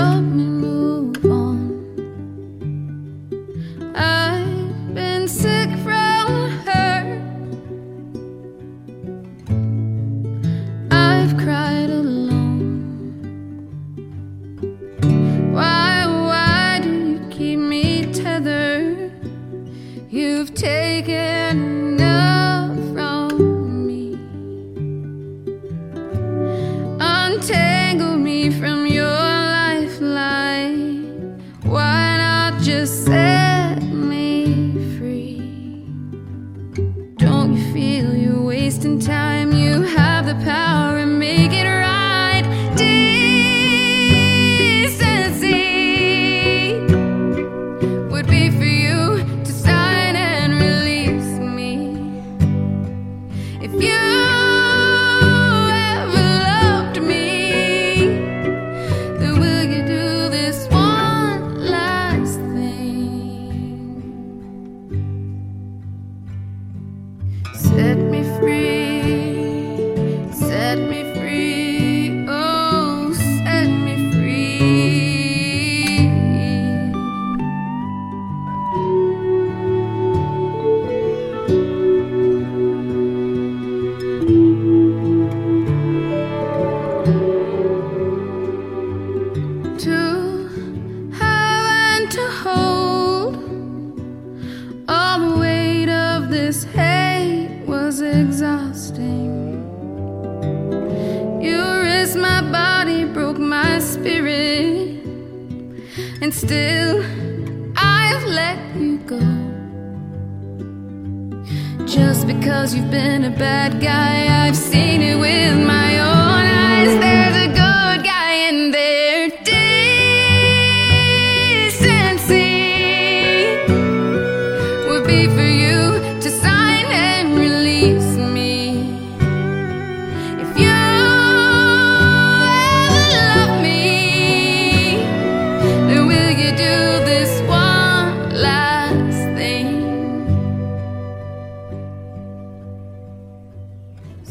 help me set me free. Don't you feel? exhausting. You raised my body, broke my spirit, and still I've let you go. Just because you've been a bad guy, I've seen it with my own eyes. There's a good guy in there. Decency would be for you.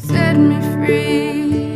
set me free.